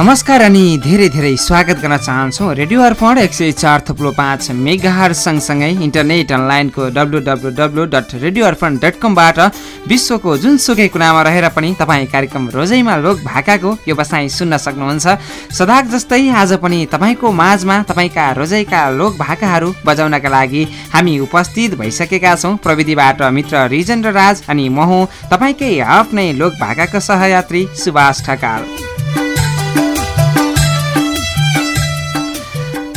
नमस्कार अनि धेरै धेरै स्वागत गर्न चाहन्छौँ। रेडियो अर्पण एक सय चार थुप्लो पाँच मेगाहार सँगसँगै इन्टरनेट अनलाइनको W W dot radio Arpan dot कमबाट विश्वको जुनसुकै कुनामा रहेर पनि तपाईँ कार्यक्रम रोजैमा लोक भाकाको यो बसाइ सुन्न सक्नुहुन्छ। सदाक जस्तै आज पनि तपाईँको माझमा तपाईँका रोजैका लोक भाकाहरू बजाउनका लागि हामी उपस्थित भइसकेका छौँ। प्रविधिबाट मित्र रिजन र राज अनि म तपाईँकै आफ्नै लोक भाकाको सहयात्री सुभाष ठकाल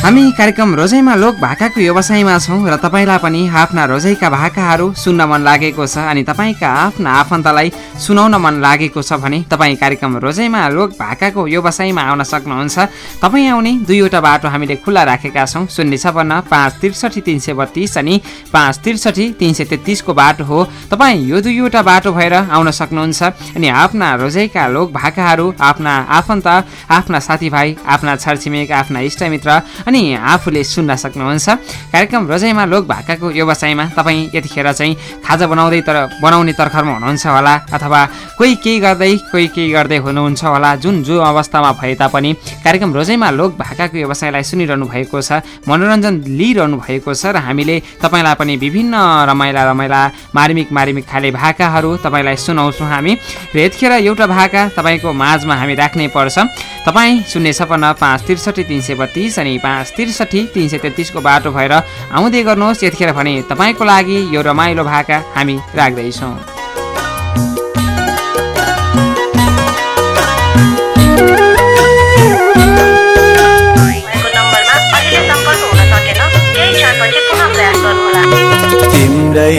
हामी कार्यक्रम रोजैमा लोक भाकाको व्यवसायमा छौँ र तपाईँलाई पनि आफ्ना रोजैका भाकाहरू सुन्न मन लागेको छ अनि तपाईँका आफ्ना आफन्तलाई सुनाउन मन लागेको छ भने तपाईँ कार्यक्रम रोजैमा लोक भाकाको व्यवसायमा आउन सक्नुहुन्छ। तपाईँ आउने दुईवटा बाटो हामीले खुल्ला राखेका छौँ। शून्य छपन्न पाँच त्रिसठी तिन सय बत्तिस अनि पाँच त्रिसठी तिन सय तेत्तिसको बाटो हो। तपाईँ यो दुईवटा बाटो भएर आउन सक्नुहुन्छ अनि आफ्ना रोजैका लोक भाकाहरू आफ्ना आफन्त आफ्ना साथीभाइ आफ्ना छरछिमेक आफ्ना इष्टमित्र अनि आफूले सुन्न सक्नुहुन्छ। कार्यक्रम रोजाइमा लोक भाकाको व्यवसायमा तपाईँ यतिखेर चाहिँ खाजा बनाउँदै तर बनाउने तर्खरमा हुनुहुन्छ होला अथवा कोही केही गर्दै कोही केही गर्दै हुनुहुन्छ होला। जुन जो अवस्थामा भए तापनि कार्यक्रम रोजैमा लोक भाकाको व्यवसायलाई सुनिरहनु भएको छ मनोरञ्जन लिइरहनु भएको छ र हामीले तपाईँलाई पनि विभिन्न रमाइला रमाइला मार्मिक मार्मिक खाले भाकाहरू तपाईँलाई सुनाउँछौँ हामी। र यतिखेर एउटा भाका तपाईँको माझमा हामी राख्नै पर्छ। तपाईँ शून्य छपन्न पाँच त्रिसठी तिन सय बत्तिस अनि पाँच पाँच त्रिसठी तिन सय तेत्तिसको बाटो भएर आउँदै गर्नुहोस् यतिखेर भने तपाईँको लागि यो रमाइलो भाका हामी राख्दैछौँ।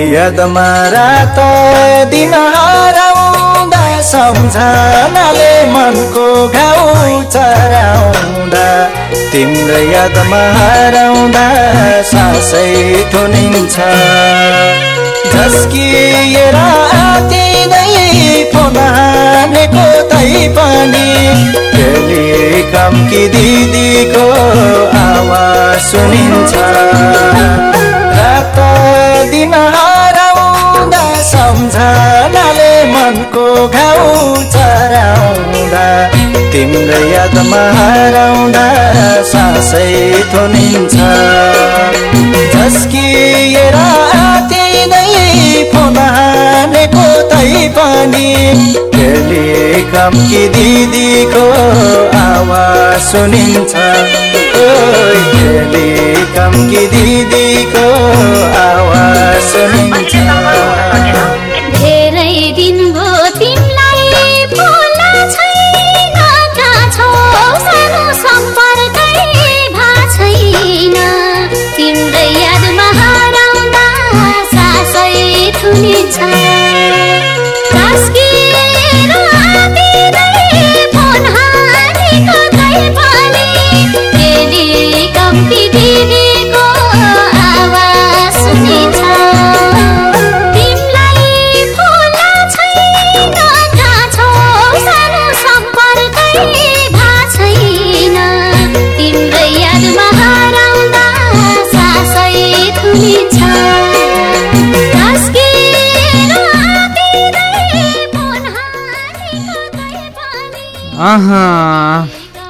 यादमा रात दिन हराउँदा सम्झनाले मनको घाउ चराउँदा तिम्रो यादमा हराउँदा सासै थुनिन्छ झस्किएर आतिँदै फोन हानेको तै पनि टेलिकमकी दिदीको आवाज सुनिन्छ। रात दिन हराउँदा सम्झनाले मनको घाउ चराउँदा तिम्रो यादमा हराउँदा सासै थुनिन्छ। झस्किएर आतिँदै फोन हानेको तै पनि। टेलिकमकी दिदीको आवाज सुनिन्छ। टेलिकमकी दिदीको आवाज सुनिन्छ।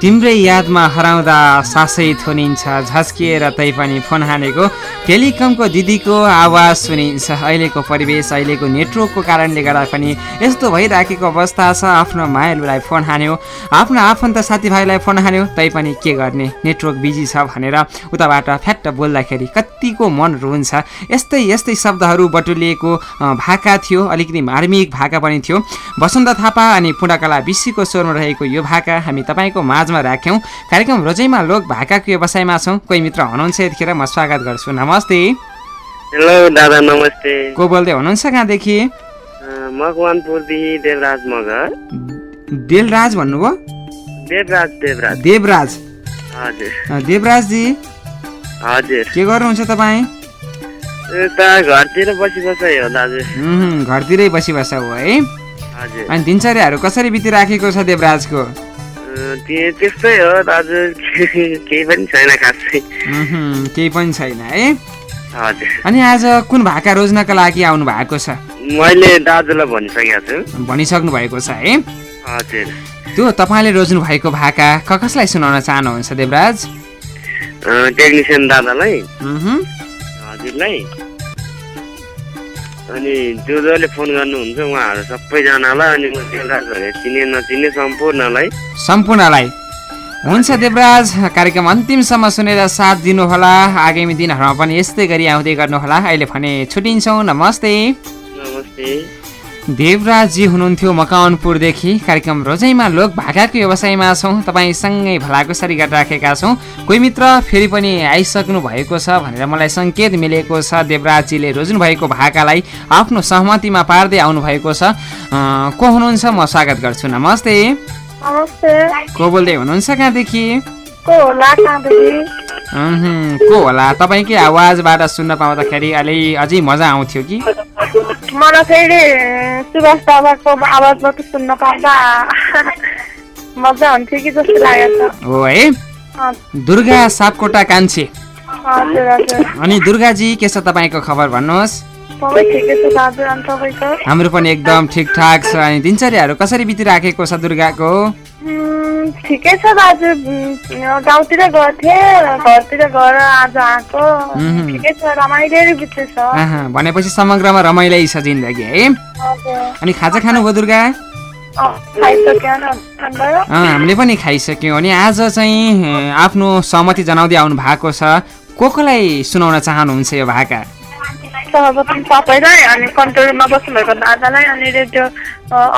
तिम्रै यादमा हराउँदा सासै थुनिन्छ झस्किएर तै पनि फोन हानेको टेलिकमको दिदीको आवाज सुनिन्छ। अहिलेको परिवेश अहिलेको नेटवर्कको कारणले गर्दा पनि यस्तो भइराखेको अवस्था छ। आफ्नो मायालुलाई फोन हान्यो। आफ्नो आफन्त साथीभाइलाई फोन हान्यो। तैपनि के गर्ने? नेटवर्क बिजी छ भनेर उताबाट फ्याट्ट बोल्दाखेरि कतिको मन रुन्छ। यस्तै यस्तै शब्दहरू बटुलिएको भाका थियो। अलिकति मार्मिक भाका पनि थियो। वसन्त थापा अनि पुण्डकला विश्वको स्वरमा रहेको यो भाका हामी तपाईँको माझमा राख्यौँ। कार्यक्रम रोजैमा लोक भाकाको व्यवसायमा छौँ। कोही मित्र हुनुहुन्छ यतिखेर म स्वागत गर्छु। नमस्ते। हेलो दादा नमस्ते। को बोल्दै हुनुहुन्छ कहाँदेखि? मकवानपुरदेखि देवराज मगर। देलराज भन्नुभयो? देवराज देवराज। देवराज। हजुर। देवराजजी। हजुर। के गर्नुहुन्छ तपाईँ? घरतिर बसी बसाइ हो दाजु। घरतिरै बसी बस्छ हो। है अनि दिनचर्याहरू कसरी बितिराखेको छ देवराजको? त्यस्तै हो दाजु। केही पनि छैन खासै। केही पनि छैन है? हजुर। अनि आज कुन भाका रोज्नका लागि आउनु भएको छ? मैले दाजुलाई भनिसकेको छु। भनिसक्नु भएको छ है? हजुर। त्यो तपाईँले रोज्नु भएको भाका क कसलाई सुनाउन चाहनुहुन्छ देवराज? टेक्निसियन दादालाई। हजुरलाई। अनि जो जसले फोन गर्नुहुन्छ उहाँहरू सबैजनालाई अनि म चिने नचिने सम्पूर्णलाई। सम्पूर्णलाई। हुन्छ देवराज कार्यक्रम अन्तिमसम्म सुनेर साथ दिनुहोला। आगामी दिनहरूमा पनि यस्तै गरी आउँदै गर्नुहोला। अहिले भने छुट्टिन्छौँ। नमस्ते। नमस्ते। देवराजजी हुनुहुन्थ्यो मकवानपुरदेखि कार्यक्रम रोजैमा लोक भाकाको व्यवसायमा छौँ। तपाईँसँगै भलाकुसारी गरिराखेका छौँ। कोही मित्र फेरि पनि आइसक्नु भएको छ भनेर मलाई सङ्केत मिलेको छ। देवराजजीले रोज्नु भएको भाकालाई आफ्नो सहमतिमा पार्दै आउनुभएको छ। को हुनुहुन्छ? म स्वागत गर्छु। नमस्ते। को बोल्दै हुनुहुन्छ कहाँदेखि? को होला? तपाईँकै आवाजबाट सुन्न पाउँदाखेरि अलि अझै मजा आउँथ्यो कि? मलाई फेरि सुभाष बाबाको आवाजबाट सुन्न पाउँदा मजा हुन्थ्यो कि जस्तो लागेको छ। हो है? हजुर दुर्गा सापकोटा कान्छे। अनि दुर्गाजी के छ तपाईँको खबर भन्नुहोस्? हाम्रो पनि एकदम ठिकठाक छ अनि दिनचर्याहरू कसरी बितिराखेको छ दुर्गाको? ठिकै छ दाजु गाउँतिर गएको घरतिर गएर आज आएको। ठिकै छ रमाइलो बित्दैछ आहा, भनेपछि समग्रमा रमाइलै छ जिन्दगी है अनि खाजा खानुभयो दुर्गा हामीले पनि खाइसक्यौँ अनि आज चाहिँ आफ्नो सहमति जनाउँदै आउनु भएको छ को कोलाई सुनाउन चाहनुहुन्छ यो भाका सर्वप्रथम सबैलाई अनि कन्ट्रोलमा बस्नुभएको दादालाई अनि रेडियो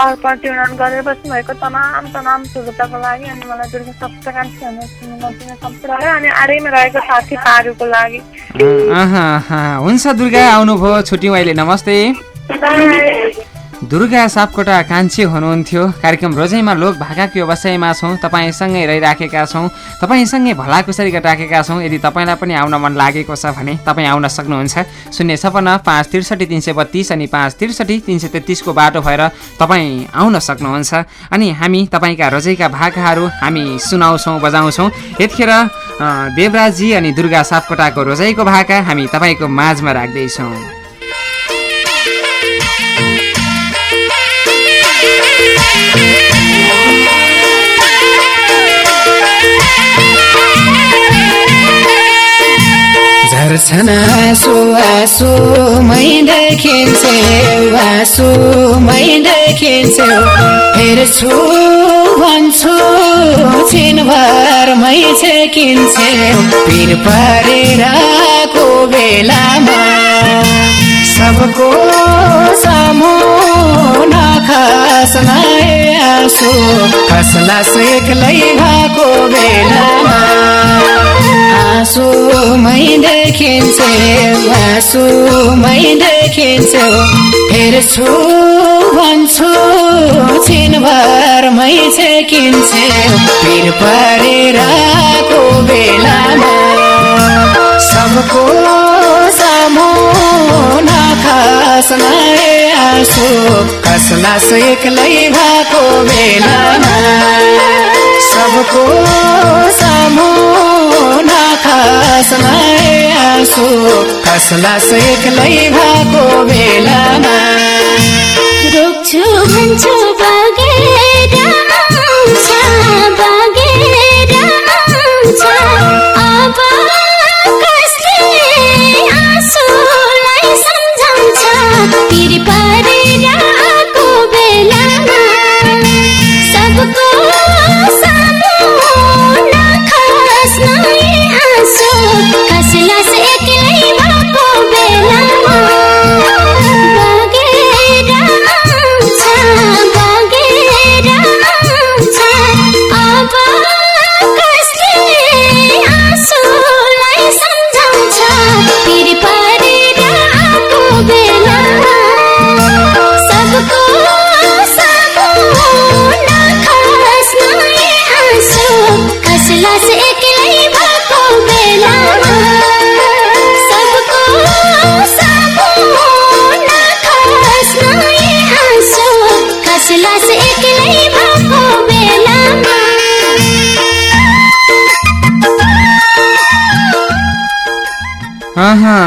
अर्पण ट्युन गरेर बस्नुभएको तमाम तमाम श्रोताको लागि अनि मलाई दुर्गा सप्त कान्छीहरू सुन्नु अनि आडैमा रहेको साथी पारुको लागि हुन्छ दुर्गा आउनुभयो छुट्यौँ अहिले। नमस्ते। दुर्गा सापकोटा कान्छे हुनुहुन्थ्यो। कार्यक्रम रोजैमा लोक भाकाको व्यवसायमा छौँ तपाईँसँगै रहिराखेका छौँ तपाईँसँगै भलाकुसारी गरिराखेका छौँ। यदि तपाईँलाई पनि आउन मन लागेको छ भने तपाईँ आउन सक्नुहुन्छ। शून्य छपन्न पाँच त्रिसठी तिन सय बत्तिस अनि पाँच त्रिसठी तिन सय तेत्तिसको बाटो भएर तपाईँ आउन सक्नुहुन्छ। अनि हामी तपाईँका रोजैका भाकाहरू हामी सुनाउँछौँ बजाउँछौँ। यतिखेर देवराजी अनि दुर्गा सापकोटाको रोजाइको भाका हामी तपाईँको माझमा राख्दैछौँ। झर्छन् आँसु आँसु मै देखिन्छे आँसु मै देखिन्छे। हेर्छु भन्छु छिनभर मै छेकिन्छे। पिर परेरको बेलामा सबको सामु नखस्लाए आँसु। खस्ला सेक्लै भएको बेलामा। आँसु मै देखिन्छे आँसु मै देखिन्छे। हेर्छु भन्छु छिनभर मै छेकिन्छे। पिर परेरको बेलामा। सबको नखस्लाए आँसु। खस्ला सेक्लै भएको बेलामा सबको सामु नखस्लाए आँसु। खस्ला सेक्लै भएको बेलामा रोक्छु भन्छु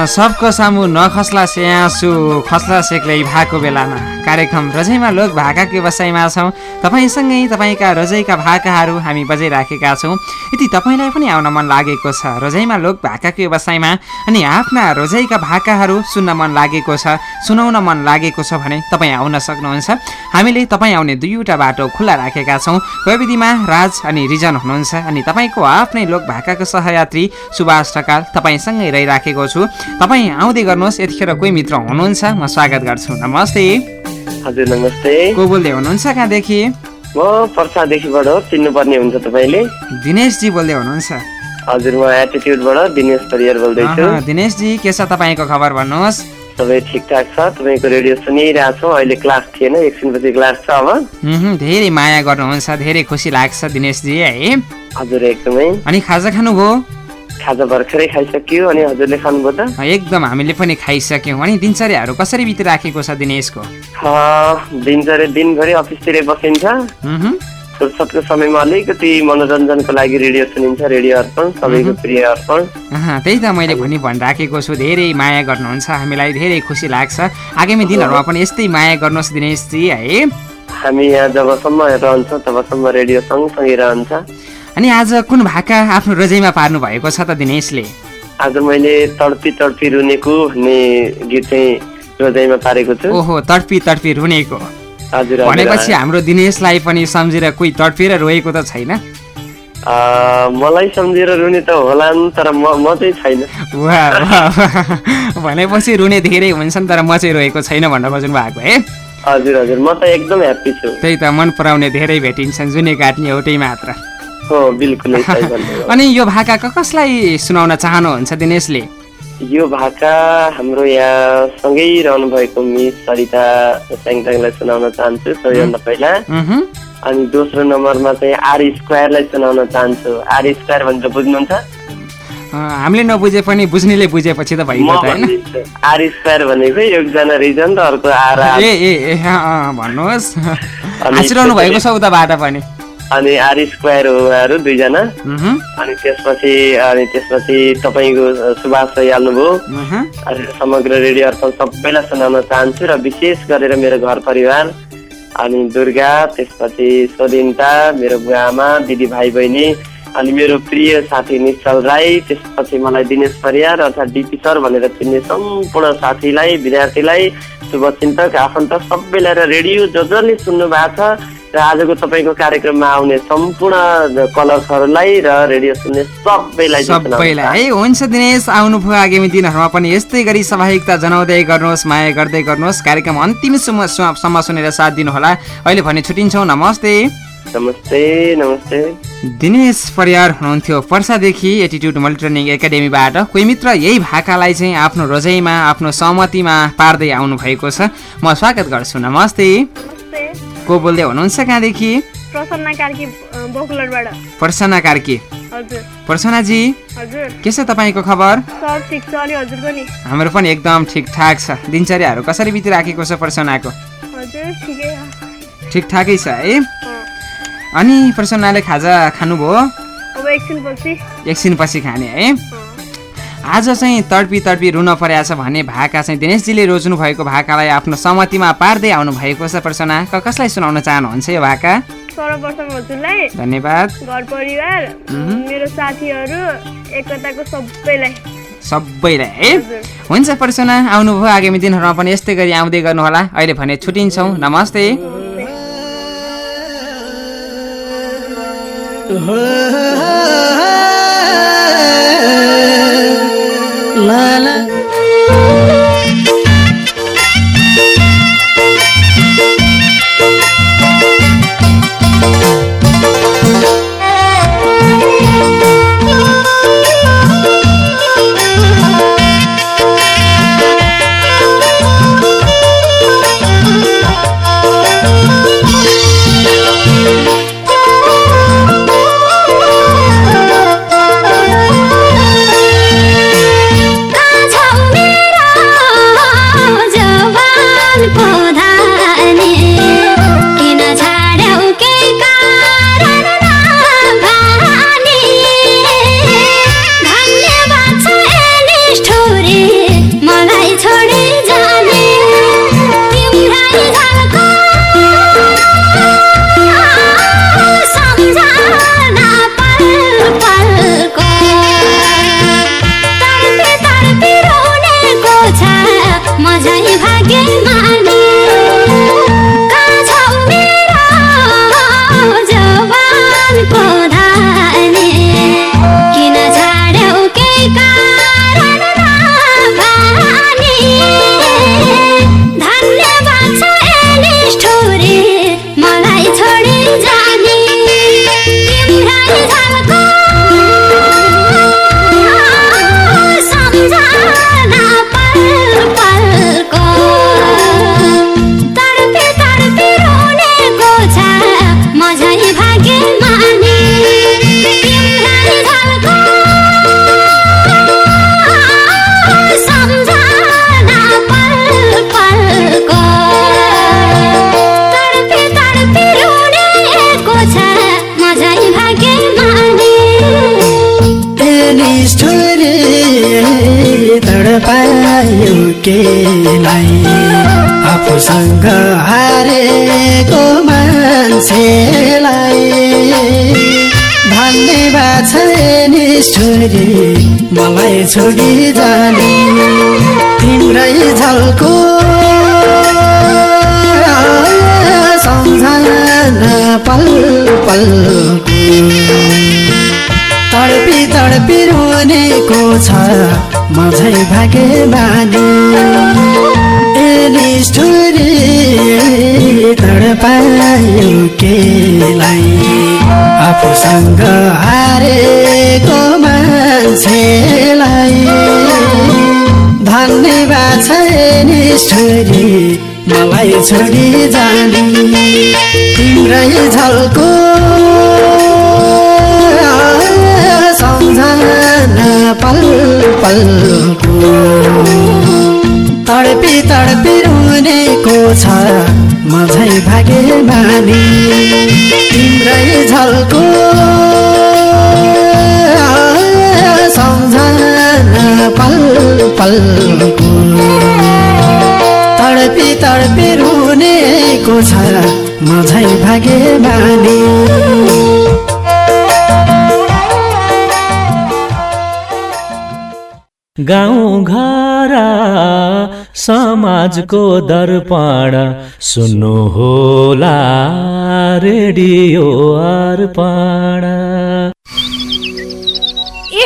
सबको सामु नखस्ला से आँसु खस्ला सेक्लै भएको बेलामा। कार्यक्रम रजैमा लोक भाकाको व्यवसायमा छौँ। तपाईँसँगै तपाईँका रजैका भाकाहरू हामी बजाइराखेका छौँ। यदि तपाईँलाई पनि आउन मन लागेको छ रजैमा लोक भाकाको व्यवसायमा अनि आफ्ना रजैका भाकाहरू सुन्न मन लागेको छ सुनाउन मन लागेको छ भने तपाईँ आउन सक्नुहुन्छ। हामीले तपाईँ आउने दुईवटा बाटो खुल्ला राखेका छौँ। प्रविधिमा राज अनि रिजन हुनुहुन्छ अनि तपाईँको आफ्नै लोक भाकाको सहयात्री सुभाष ढकाल तपाईँसँगै रहिराखेको छु। तपाईँ आउँदै गर्नुहोस् यतिखेर कोही मित्र हुनुहुन्छ। म स्वागत गर्छु। नमस्ते। हजुर नमस्ते। को बोल्दै हुनुहुन्छ कहाँदेखि? म पर्सादेखिबाट चिन्नुपर्ने हुन्छ तपाईँले। दिनेशजी बोल्दै हुनुहुन्छ। हजुर म एटिट्युडबाट दिनेश परियार बोल्दैछु। दिनेशजी के छ तपाईँको खबर भन्नुहोस्। सबै ठिकठाक छ? तपाईँको रेडियो सुनिरहेको छौँ। अहिले क्लास थिएन एकछिनपछि क्लास छ अब। धेरै माया गर्नुहुन्छ धेरै खुसी लाग्छ दिनेशजी है। हजुर एकदमै। अनि खाजा खानुभयो? खाजा भर्खरै खाइसक्यो अनि हजुरले खानुभयो त? एकदम हामीले पनि खाइसक्यौँ। अनि दिनचर्याहरू कसरी बितिराखेको छ दिनेशको? दिनचर्या दिनभरि अफिसतिरै बसिन्छ। फुर्सदको समयमा अलिकति मनोरञ्जनको लागि रेडियो सुनिन्छ रेडियो अर्पण सबैको प्रिय अर्पण। त्यही त मैले भनि भनिराखेको छु धेरै माया गर्नुहुन्छ हामीलाई धेरै खुसी लाग्छ। आगामी दिनहरूमा पनि यस्तै माया गर्नुहोस् दिनेशजी है। हामी यहाँ जबसम्म रहन्छौँ तबसम्म रेडियो सँगसँगै रहन्छ। अनि आज कुन भाका आफ्नो रजाइमा पार्नु भएको छ त दिनेशले? आज मैले तडपी तडपी रुनेको भन्ने गीत चाहिँ रोजाइमा पारेको छु। ओहो तडपी तडपी रुनेको। हजुर भनेपछि हाम्रो दिनेशलाई पनि सम्झेर कोही तडपेर रोएको त छैन? मलाई सम्झेर रुने त होला तर म म चाहिँ छैन। भनेपछि रुने धेरै हुन्छन् तर म चाहिँ रोएको छैन भन्न खोज्नु भएको है? हजुर हजुर। म त एकदम ह्याप्पी छु। त्यही त मन पराउने धेरै भेटिन्छन् जुनै काट्ने एउटै मात्र। अनि यो भाका कसलाई सुनाउन चाहनुहुन्छ दिनेशले? यो भाका हाम्रो यहाँ सँगै रहनुभएको मिस सरिता स्याङताङलाई सुनाउन चाहन्छु सबैभन्दा पहिला। अनि दोस्रो नम्बरमा चाहिँ आर स्क्वायरलाई सुनाउन चाहन्छु। आर स्क्वायर भनेर बुझ्नुहुन्छ? हामीले नबुझे पनि बुझ्नेले बुझेपछि त भइगयो त होइन। आर स्क्वायर भनेको एकजना रिजन र अर्को आर ए ए भन्नुहोस्। हाँसिरहनु भएको छ उताबाट पनि। अनि आर स्क्वायर हो उहाँहरू दुईजना अनि त्यसपछि अनि त्यसपछि तपाईँको सुभाष भइहाल्नुभयो उहुँ, अनि समग्र रेडियो अर्पण सबैलाई सुनाउन चाहन्छु र विशेष गरेर मेरो घर परिवार अनि दुर्गा त्यसपछि सोधिन्ता मेरो बुवा आमा दिदी भाइ बहिनी अनि मेरो प्रिय साथी निश्चल राई त्यसपछि मलाई दिनेश परियार अर्थात् डिपी सर भनेर चिन्ने सम्पूर्ण साथीलाई विद्यार्थीलाई शुभचिन्तक आफन्त सबैलाई र रेडियो जो जसले सुन्नु भएको छ। र आजको तपाईँको कार्यक्रममा आउने सम्पूर्ण कलर्सहरूलाई र रेडियो सुन्ने सबैलाई सबैलाई। है हुन्छ दिनेश आउनुभयो आगामी दिनहरूमा पनि। यस्तै गरी स्वाभाविकता जनाउँदै गर्नुहोस् माया गर्दै गर्नुहोस्। कार्यक्रम अन्तिमसम्म सु- सम्म सुनेर साथ दिनुहोला। अहिले भने छुट्टिन्छौँ नमस्ते। नमस्ते नमस्ते। दिनेश परियार हुनुहुन्थ्यो। पर्सादेखि एटिट्युड मल्टिट्रेनिङ एकाडेमीबाट। कोही मित्र यही भाकालाई चाहिँ आफ्नो रोजाइमा आफ्नो सहमतिमा पार्दै आउनुभएको छ। म स्वागत गर्छु। नमस्ते। नमस्ते। को बोल्दै हुनुहुन्छ कहाँदेखि? प्रसन्न कार्की बोकुलरबाट प्रसन्ना कार्की। हजुर। प्रसन्नाजी हजुर। के छ तपाईँको खबर? सब ठिक छ हजुरको नि? हाम्रो पनि एकदम ठिकठाक छ। दिनचर्याहरू कसरी बितिराखेको छ प्रसन्नाको? हजुर ठिकै छ। ठिकठाकै छ है। अनि प्रसन्नाले खाजा खानुभयो? अब एकछिनपछि एकछिनपछि खाने है। आज चाहिँ तडपी तडपी रुन परेको छ भने भाका चाहिँ दिनेशजीले रोज्नु भएको भाकालाई आफ्नो सहमतिमा पार्दै आउनु भएको छ प्रसन्ना। क कसलाई सुनाउन चाहनुहुन्छ यो भाका? धन्यवाद। घर परिवार। मेरो साथीहरू एकताको सबैलाई। सबैलाई है? हुन्छ प्रसन्ना आउनुभयो। आगामी दिनहरूमा पनि यस्तै गरी आउँदै गर्नुहोला। अहिले भने छुट्टिन्छौँ नमस्ते। ला निष्ठुरी मलाई छोडी जाने तिम्रै झल्को सम्झना पल पल तडपी तडपी रोनेको छ मझै भागे बानी। ए निष्ठुरी केलाई? आफूसँग हारेको मान्छेलाई धन्यवाद छ ए निष्ठुरी मलाई छोडी जाने। तिम्रै झल्को सम्झना पल पलको। तडपी तडपी रुनेको छ मझै भागे बानी तिम्रै झल्को पलको तडपी तडपी रुनेको छ मझै भागे बानी। गाउँ घर समाजको दर्पण सुन्नु होला रेडियो अर्पण।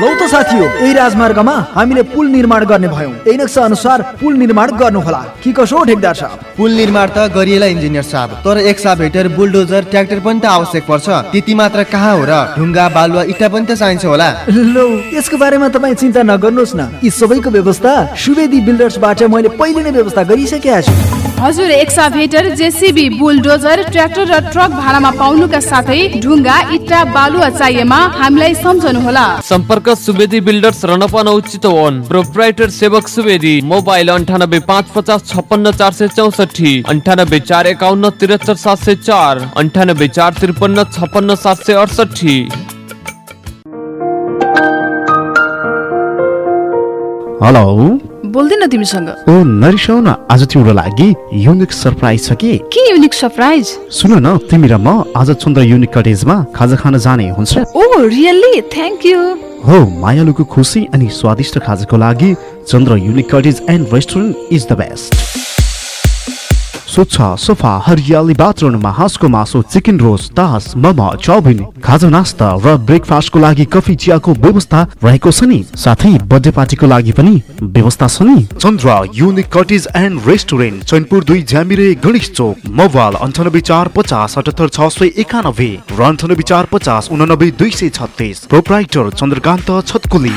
लौ त साथी हो यही राजमार्गमा हामीले पुल निर्माण गर्ने भयौँ। यही नक्सा अनुसार पुल निर्माण गर्नुहोला। कि कसो ठेकदार साहब? पुल निर्माण त गरिएला इन्जिनियर साहब। तर एक्साभेटर बुलडोजर ट्र्याक्टर पनि त आवश्यक पर्छ। त्यति मात्र कहाँ हो र? ढुङ्गा बालुवा इटा पनि त चाहिन्छ होला। लौ यसको बारेमा तपाईँ चिन्ता नगर्नुहोस् न। यी सबैको व्यवस्था सुवेदी बिल्डर्सबाट मैले पहिले नै व्यवस्था गरिसकेका छु। हजुर एक्साभेटर जेसिबी बुलडोजर ट्र्याक्टर र ट्रक भाडामा पाउनुका साथै ढुङ्गा इट्टा बालुवा चाहिएमा हामीलाई सम्झनुहोला। सम्पर्क सुवेदी बिल्डर्स रनपा नौ चितवन प्रोप्राइटर सेवक सुवेदी। मोबाइल अन्ठानब्बे पाँच पचास छप्पन्न चार सय चौसठी। अन्ठानब्बे चार एकाउन्न त्रिहत्तर सात सय चार। अन्ठानब्बे चार त्रिपन्न छप्पन्न सात सय अडसठी हेलो। बोल्दैन तिमीसँग। ओ नरिसाउ न आज तिम्रो लागि युनिक सरप्राइज छ कि? के युनिक सरप्राइज सुन न तिमी र म आज चन्द्र युनिक कटेजमा खाजा खान जाने हुन्छ। ओ रियल्ली थ्याङ्क यू हो मायालुको खुसी अनि स्वादिष्ट खाजाको लागि Chandra unique cottage and restaurant is the best स्वच्छ सफा हरियाली बाथरुममा हाँसको मासु चिकन रोस्ट दास मोमो चाउमिन खाजा नास्ता र ब्रेकफास्टको लागि कफी चियाको व्यवस्था रहेको छ नि? साथै बर्थडे पार्टीको लागि पनि व्यवस्था छ नि? Chandra unique cottage and restaurant Chainpur दुई झ्यामिरे गणेश चोक मोबाइल अन्ठानब्बे चार पचास अठहत्तर छ सय एकानब्बे र अन्ठानब्बे चार पचास उनानब्बे दुई सय छत्तिस। प्रोप्राइटर चन्द्रकान्त छतकुली।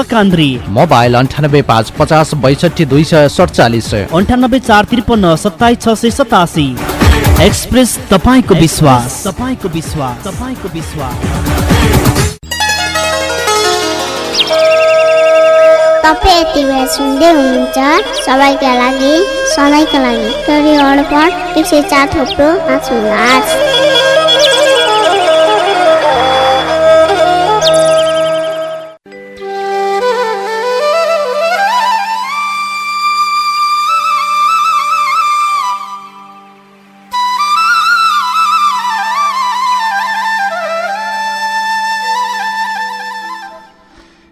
लकान्द्री मोबाइल अन्ठानब्बे पाँच पचास बैसठी दुई सय सडचालिस। अन्ठानब्बे चार त्रिपन्न सत्ताइस छ सय सतासी। एक्सप्रेस तपाईँको विश्वास। तपाईँको विश्वास। तपाईँको विश्वास। तपाईँ यति बेला सुन्दै हुनुहुन्छ सबैका लागि सधैँका लागि। रेडियो अर्पण एक सय चार थोप्रो पाँच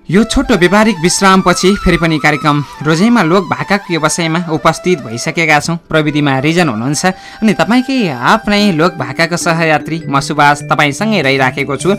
यो छोटो व्यावहारिक विश्रामपछि फेरि पनि कार्यक्रम रोजैमा लोक भाकाको व्यवसायमा उपस्थित भइसकेका छौँ। प्रविधिमा रिजन हुनुहुन्छ अनि तपाईँकै आफ्नै लोक भाकाको सहयात्री म सुभाष तपाईँसँगै रहिराखेको छु।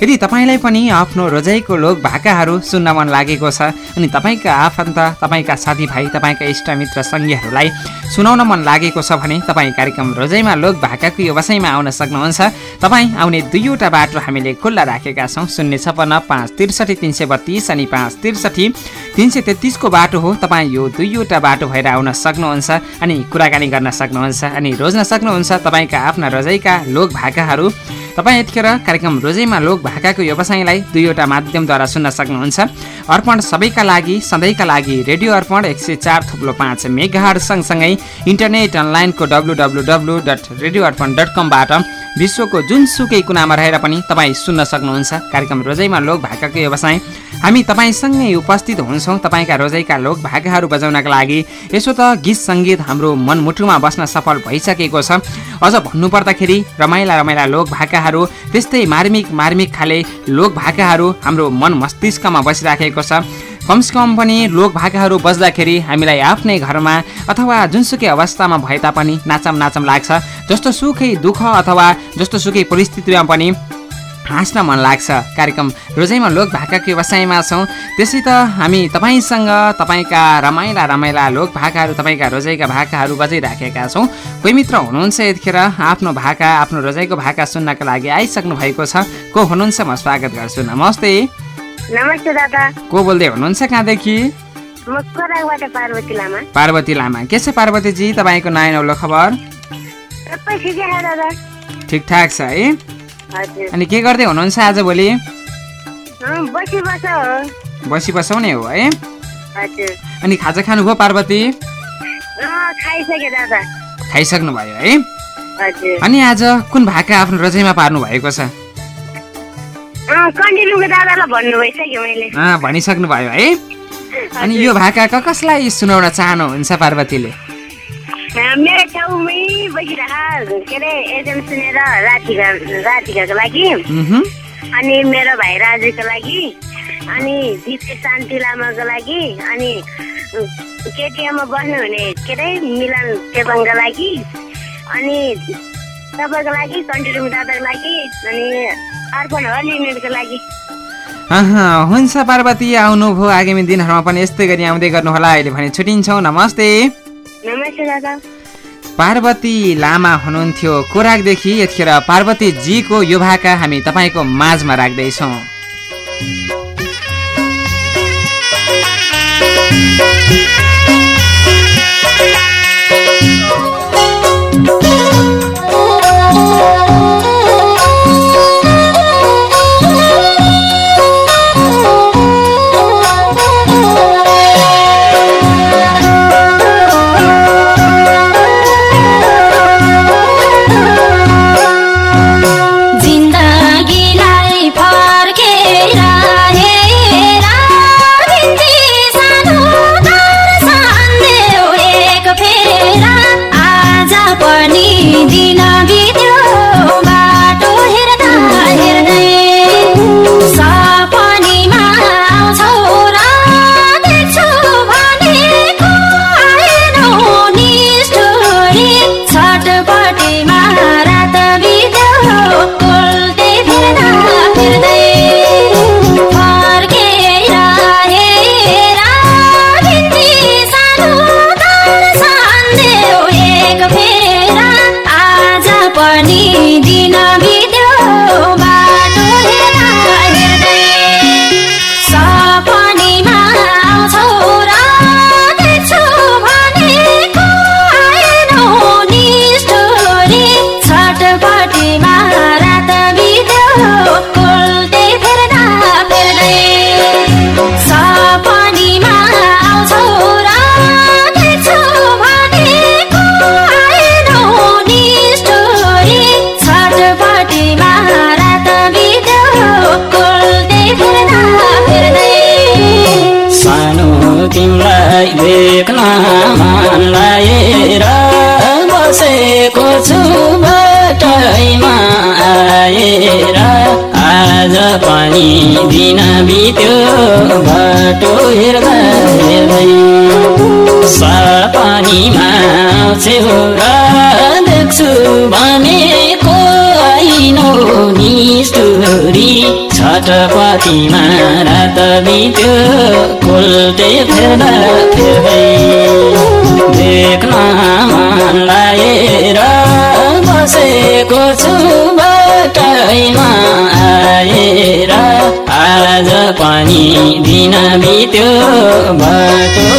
यदि तपाईँलाई पनि आफ्नो रोजाइको लोक भाकाहरू सुन्न मन लागेको छ अनि तपाईँका आफन्त तपाईँका साथीभाइ तपाईँका इष्टमित्र सङ्गीहरूलाई सुनाउन मन लागेको छ भने तपाईँ कार्यक्रम रोजाइमा लोक भाकाको व्यवसायमा आउन सक्नुहुन्छ। तपाईँ आउने दुईवटा बाटो हामीले खुल्ला राखेका छौँ। शून्य छपन्न पाँच त्रिसठी तिन सय बत्तिस अनि पाँच त्रिसठी। तिन सय तेत्तिसको बाटो हो। तपाईँ यो दुईवटा बाटो भएर आउन सक्नुहुन्छ अनि कुराकानी गर्न सक्नुहुन्छ अनि रोज्न सक्नुहुन्छ तपाईँका आफ्ना रोजाइका लोक भाकाहरू। तपाईँ यतिखेर कार्यक्रम रोजैमा लोक भाकाको व्यवसायलाई दुईवटा माध्यमद्वारा सुन्न सक्नुहुन्छ। अर्पण सबैका लागि सधैँका लागि रेडियो अर्पण एक सय चार थुप्लो पाँच मेगाहर सँगसँगै इन्टरनेट अनलाइनको W W W dot radio Arpan dot कमबाट विश्वको जुनसुकै कुनामा रहेर पनि तपाईँ सुन्न सक्नुहुन्छ। कार्यक्रम रोजैमा लोक भाकाको व्यवसाय। हामी तपाईँसँगै उपस्थित हुन्छौँ। तपाईँका रोजाइका लोक भाकाहरू बजाउनका लागि। यसो त गीत सङ्गीत हाम्रो मनमुटुमा बस्न सफल भइसकेको छ। अझ भन्नुपर्दाखेरि रमाइला रमाइला लोक भाकाहरू त्यस्तै मार्मिक मार्मिक खाले लोक भाकाहरू हाम्रो मन मस्तिष्कमा बसिराखेको छ। कमसेकम पनि लोक भाकाहरू बज्दाखेरि हामीलाई आफ्नै घरमा अथवा जुनसुकै अवस्थामा भए तापनि नाचम नाचम लाग्छ। जस्तो सुकै दुःख अथवा जस्तो सुकै परिस्थितिमा पनि हाँस्न मन लाग्छ। कार्यक्रम रोजैमा लोक भाकाको व्यवसायमा छौँ। त्यसै त हामी तपाईँसँग तपाईँका रमाइला रमाइला लोक भाकाहरू तपाईँका रोजाइका भाकाहरू बजाइराखेका छौँ। कोही मित्र हुनुहुन्छ यतिखेर आफ्नो भाका आफ्नो रोजाइको भाका सुन्नका लागि आइसक्नु भएको छ। को हुनुहुन्छ म स्वागत गर्छु। नमस्ते। नमस्ते दादा। को बोल्दै हुनुहुन्छ कहाँदेखि? पार्वती लामा। पार्वती लामा। के छ पार्वतीजी तपाईँको नयाँ नौलो खबर? ठिकठाक छ है। अनि के गर्दै हुनुहुन्छ आजभोलि अँ, बसी बस हो। बसी बसाउने हो है। अनि खाजा खानुभयो पार्वती? खाइसक्नु भयो है। अनि आज कुन भाका आफ्नो रजाइमा पार्नु भएको छ? भनिसक्नु भयो है। अनि यो भाका क कसलाई सुनाउन चाहनुहुन्छ पार्वतीले? मेरो छेउमै बसिरह के अरे सुनेर राधिका राधिकाको लागि। अनि मेरो भाइ राजुको लागि। अनि दिपे शान्ति लामाको लागि। अनि केटिएममा बस्नुहुने के अरे मिलन चेपाङको लागि। अनि तपाईँको लागि कन्टिन्यू दादाको लागि। अनि हुन्छ पार्वती आउनुभयो आगामी दिनहरूमा पनि यस्तै गरी आउँदै गर्नुहोला। अहिले भने छुट्टिन्छौँ नमस्ते। पार्वती लामा हुनुहुन्थ्यो कोराकदेखि यतिखेर पार्वतीजीको यो भाका हामी तपाईँको माझमा राख्दैछौँ। छटपटीमा रात बित्यो कोल्टे फेर्दै देख्न मन लागेर बसेको छु बाटैमा आएर। आज पनि दिन बित्यो बाटो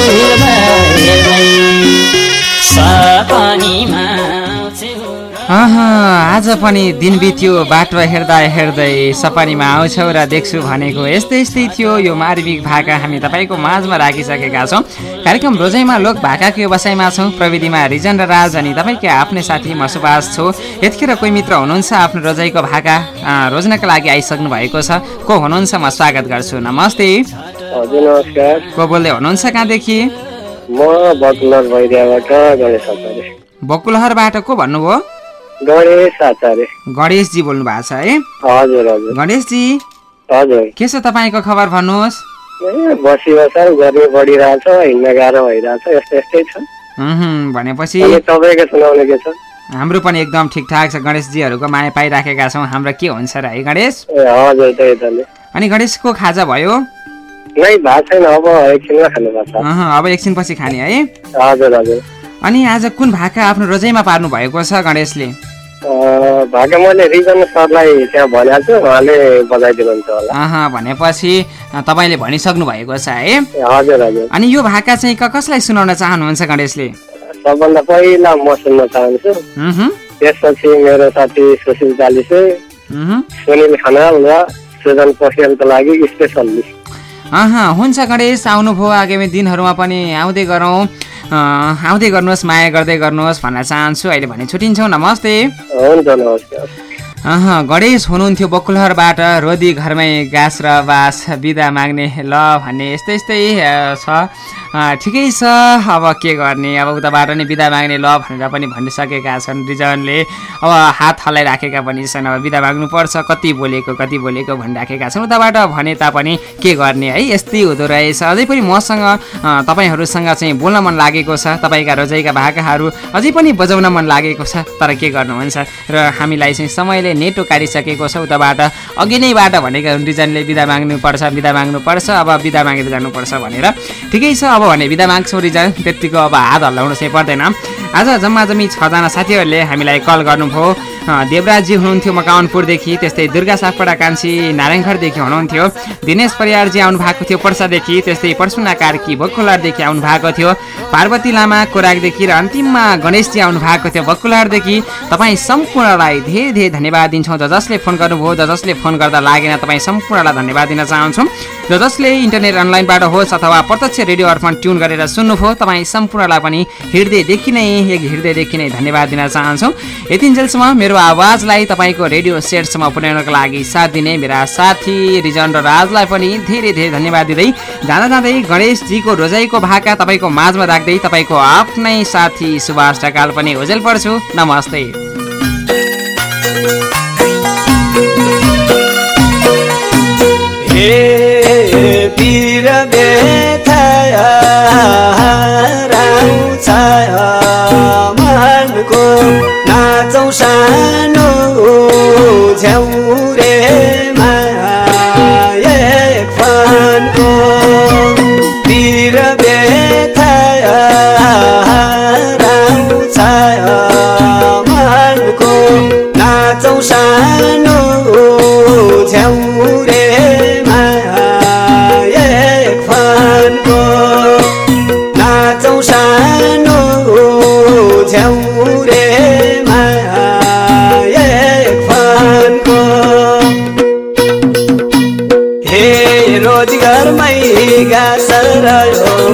आज पनि दिन बित्यो बाटो हेर्दा हेर्दै सपनीमा आउँछौ र देख्छु भनेको यस्तै यस्तै थियो। यो मार्मिक भाका हामी तपाईँको माझमा राखिसकेका छौँ। कार्यक्रम रोजैमा लोक भाकाको व्यवसायमा छौँ। प्रविधिमा रिजन र राज अनि तपाईँकै आफ्नै साथी म सुभाष छु। यतिखेर कोही मित्र हुनुहुन्छ आफ्नो रोजाइको भाका रोज्नका लागि आइसक्नु भएको छ। को हुनुहुन्छ म स्वागत गर्छु। नमस्ते। नमस्कार। को बोल्दै हुनुहुन्छ कहाँदेखि? म बकुलहरबाट को भन्नुभयो? गणेश आचार्य। गणेशजी बोल्नु भएको छ है? हजुर हजुर। गणेशजी हजुर। के छ तपाईँको खबर भन्नुहोस्। बसी बसाल गर्मी बढिरहेछ हिँड्न गाह्रो भइरहेछ यस्तै यस्तै छ। भनेपछि तपाईँको सुनाउने के छ? हाम्रो पनि एकदम ठिकठाक छ गणेशजीहरूको माया पाइराखेका छौँ। हाम्रो के हुन्छ र है गणेश? हजुर त्यही त अनि गणेशको खाजा भयो? अब एकछिनपछि खाने है। हजुर हजुर। अनि आज कुन भाका आफ्नो रोजैमा पार्नु भएको छ गणेशले? भनेपछि तपाईँले भनिसक्नु भएको छ है। हजुर हजुर। अनि यो भाका चाहिँ कसलाई सुनाउन चाहनुहुन्छ गणेशले? सबभन्दा पहिला म सुन्न चाहन्छु। त्यसपछि मेरो साथी सुशील चालिसे। सुनिल खनाल र सुजन पोखरेलको लागि स्पेसल्ली अह हुन्छ गणेश आउनुभयो आगामी दिनहरूमा पनि आउँदै गरौँ। आउँदै गर्नुहोस् माया गर्दै गर्नुहोस् भन्न चाहन्छु। अहिले भने छुट्टिन्छौँ नमस्ते। गणेश हुनुहुन्थ्यो बकुलहरबाट। रोदी घरमै गाँस र बास। बिदा माग्ने ल भन्ने यस्तै यस्तै छ। ठिकै छ अब के गर्ने? अब उताबाट नि बिदा माग्ने ल भनेर पनि भनिसकेका छन् रिजनले अब हात हल्लाइराखेका पनि छन्। अब बिदा माग्नुपर्छ कति बोलेको कति बोलेको भनिराखेका छन्। उताबाट भने तापनि के गर्ने है? यस्तै हुँदो रहेछ। अझै पनि मसँग तपाईँहरूसँग चाहिँ बोल्न मन लागेको छ। तपाईँका रोजाइका भाकाहरू अझै पनि बजाउन मन लागेको छ। तर के गर्नुहुन्छ? र हामीलाई चाहिँ समयले नेटो काटिसकेको छ उताबाट अघि नैबाट भनेका रिजनले बिदा माग्नुपर्छ बिदा माग्नुपर्छ अब बिदा मागेर जानुपर्छ भनेर। ठिकै छ अब भने बिदा माग्छौँ रिजन। त्यत्तिको अब हात हल्लाउनु चाहिँ पर्दैन। आज जम्मा जम्मी छजना साथीहरूले हामीलाई कल गर्नुभयो। देवराजजी हुनुहुन्थ्यो मकाउनपुरदेखि त्यस्तै दुर्गा सापडा कान्छी नारायणखरदेखि हुनुहुन्थ्यो। दिनेश परियारजी आउनु भएको थियो पर्सादेखि त्यस्तै पर्सुना कार्की बकुलरदेखि आउनु भएको थियो। पार्वती लामा कोराकदेखि र अन्तिममा गणेशजी आउनु भएको थियो बकुलरदेखि तपाईँ सम्पूर्णलाई धेरै धेरै धन्यवाद दिन्छौँ। ज जसले फोन गर्नुभयो ज जसले फोन गर्दा लागेन तपाईँ सम्पूर्णलाई धन्यवाद दिन चाहन्छौँ। र जसले इन्टरनेट अनलाइनबाट होस् अथवा प्रत्यक्ष रेडियो अर्पण ट्युन गरेर सुन्नुभयो तपाईँ सम्पूर्णलाई पनि हृदयदेखि नै एक हृदयदेखि नै धन्यवाद दिन चाहन्छौँ। यतिन्जेलसम्म मेरो आवाजलाई तपाईँको रेडियो सेटसम्म पुर्याउनको लागि साथ दिने मेरा साथी रिजन र राजलाई पनि धेरै धेरै धन्यवाद दिँदै जाँदा जाँदै गणेशजीको रोजाइको भाका तपाईँको माझमा राख्दै तपाईँको आफ्नै साथी सुभाष ढकाल पनि ओजेल पर्छु। नमस्ते। मनको नाचौँ सानो झ्याउरेमा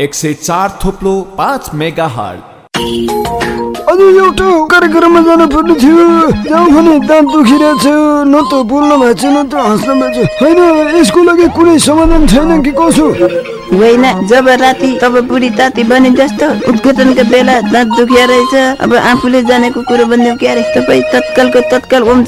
एक सय चार थोप्लो पाँच मेगा हट अझ एउटा कार्यक्रममा जानु पर्ने थियो जाउँ भने दाँत दुखिरहेछ न त बोल्न भएको छ न त हाँस्न भएको छ होइन यसको लागि कुनै समाधान छैन कि कसो? होइन जब राति तब बुढी ताती बने जस्तो उद्घाटनको बेला दाँत दुखिया रहेछ अब आफूले जानेको कुरो क्यारे? तपाईँ तत्कालको तत्काल ओम